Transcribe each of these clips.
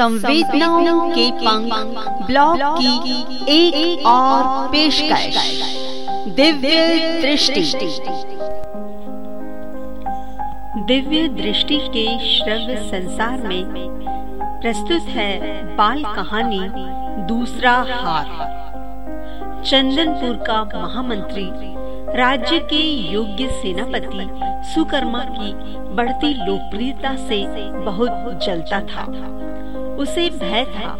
संवेदनाओं के पंख ब्लॉग की एक, एक और पेशकश। दिव्य दृष्टि। दिव्य दृष्टि के श्रव्य संसार में प्रस्तुत है बाल कहानी दूसरा हार। चंदनपुर का महामंत्री राज्य के योग्य सेनापति सुकर्मा की बढ़ती लोकप्रियता से बहुत जलता था। उसे भय था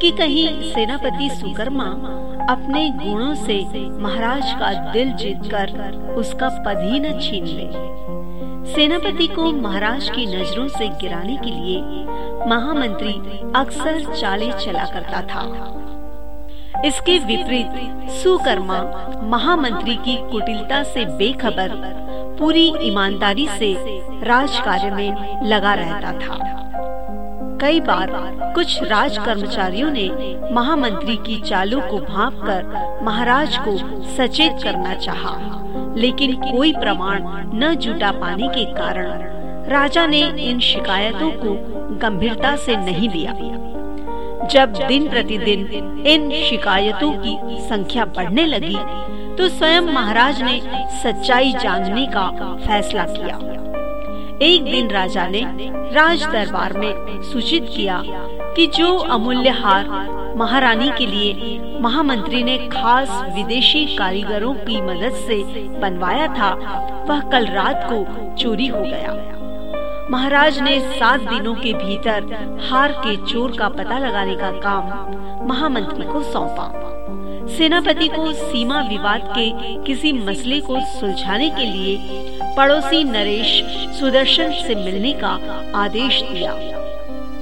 कि कहीं सेनापति सुकर्मा अपने गुणों से महाराज का दिल जीतकर उसका पद ही न छीन ले। सेनापति को महाराज की नज़रों से गिराने के लिए महामंत्री अक्सर चाले चला करता था। इसके विपरीत सुकर्मा महामंत्री की कुटिलता से बेखबर पूरी ईमानदारी से राज कार्य में लगा रहता था। कई बार कुछ राज कर्मचारियों ने महामंत्री की चालों को भाप कर महाराज को सचेत करना चाहा, लेकिन कोई प्रमाण न जुटा पाने के कारण राजा ने इन शिकायतों को गंभीरता से नहीं लिया। जब दिन प्रतिदिन इन शिकायतों की संख्या बढ़ने लगी तो स्वयं महाराज ने सच्चाई जानने का फैसला किया। एक दिन राजा ने राज दरबार में सूचित किया कि जो अमूल्य हार महारानी के लिए महामंत्री ने खास विदेशी कारीगरों की मदद से बनवाया था, वह कल रात को चोरी हो गया। महाराज ने सात दिनों के भीतर हार के चोर का पता लगाने का काम महामंत्री को सौंपा। सेनापति को सीमा विवाद के किसी मसले को सुलझाने के लिए पड़ोसी नरेश सुदर्शन से मिलने का आदेश दिया।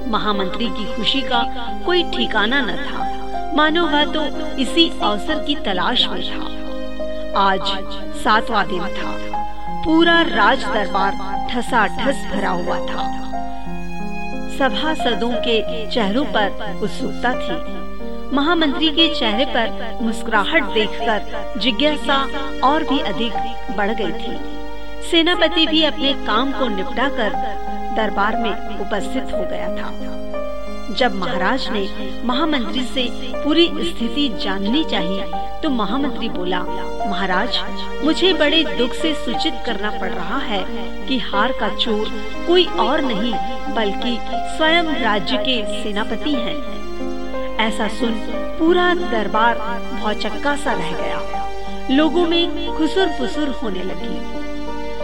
महामंत्री की खुशी का कोई ठिकाना न था। मानो वह तो इसी अवसर की तलाश में था। आज सातवां दिन था। पूरा राज दरबार ठसा ठस भरा हुआ था। सभा सदों के चेहरों पर उत्सुकता थी। महामंत्री के चेहरे पर मुस्कुराहट देखकर जिज्ञासा और भी अधिक बढ़ गई थी। सेनापति भी अपने काम को निपटाकर दरबार में उपस्थित हो गया था। जब महाराज ने महामंत्री से पूरी स्थिति जाननी चाहिए तो महामंत्री बोला, महाराज, मुझे बड़े दुख से सूचित करना पड़ रहा है कि हार का चोर कोई और नहीं, बल्कि स्वयं राज्य के सेनापति हैं। ऐसा सुन पूरा दरबार भौचक्का सा रह गया। लोगों में खुसुर फुसुर होने लगी।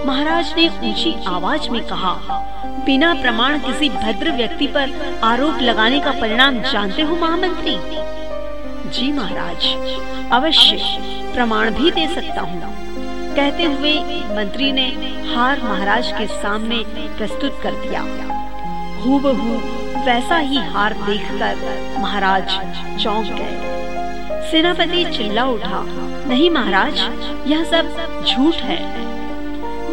महाराज ने ऊँची आवाज़ में कहा, बिना प्रमाण किसी भद्र व्यक्ति पर आरोप लगाने का परिणाम जानते हो महामंत्री? जी महाराज, अवश्य, प्रमाण भी दे सकता हूँ। कहते हुए मंत्री ने हार महाराज के सामने प्रस्तुत कर दिया। हूबहू वैसा ही हार देखकर महाराज चौंक गए। सेनापति चिल्ला उठा, नहीं महाराज, यह सब झूठ है।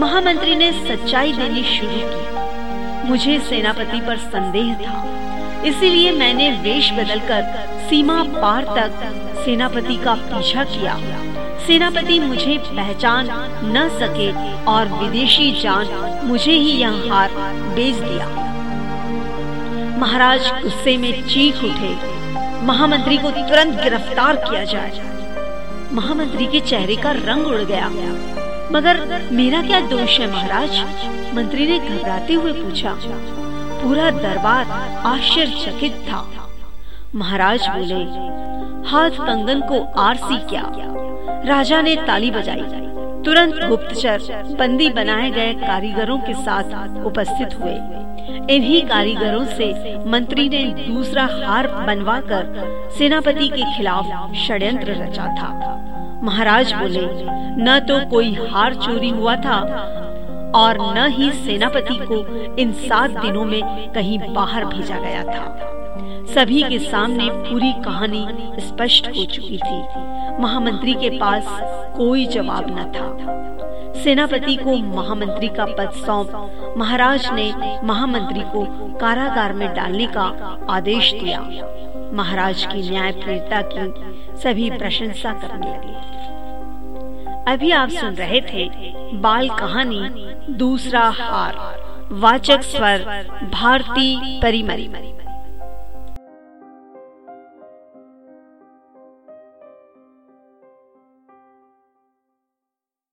महामंत्री ने सच्चाई देनी शुरू की। मुझे सेनापति पर संदेह था। इसीलिए मैंने वेश बदलकर सीमा पार तक सेनापति का पीछा किया। सेनापति मुझे पहचान न सके और विदेशी जान मुझे ही यह हार बेच दिया। महाराज गुस्से में चीख उठे। महामंत्री को तुरंत गिरफ़्तार किया जाए। महामंत्री के चेहरे का रंग उड़ गया। मगर मेरा क्या दोष है महाराज? मंत्री ने घबराते हुए पूछा। पूरा दरबार आश्चर्यचकित था। महाराज बोले, हाथ कंगन को आरसी क्या। राजा ने ताली बजाई। तुरंत गुप्तचर बंदी बनाए गए कारीगरों के साथ उपस्थित हुए। इन्हीं कारीगरों से मंत्री ने दूसरा हार बनवाकर सेनापति के खिलाफ षड्यंत्र रचा था। महाराज बोले, न तो कोई हार चोरी हुआ था और न ही सेनापति को इन सात दिनों में कहीं बाहर भेजा गया था। सभी के सामने पूरी कहानी स्पष्ट हो चुकी थी। महामंत्री के पास कोई जवाब न था। सेनापति को महामंत्री का पद सौंप महाराज ने महामंत्री को कारागार में डालने का आदेश दिया। महाराज की न्याय प्रियता की सभी प्रशंसा करने लगे। अभी आप सुन रहे थे बाल कहानी, दूसरा हार, वाचक स्वर, भारती परिमरी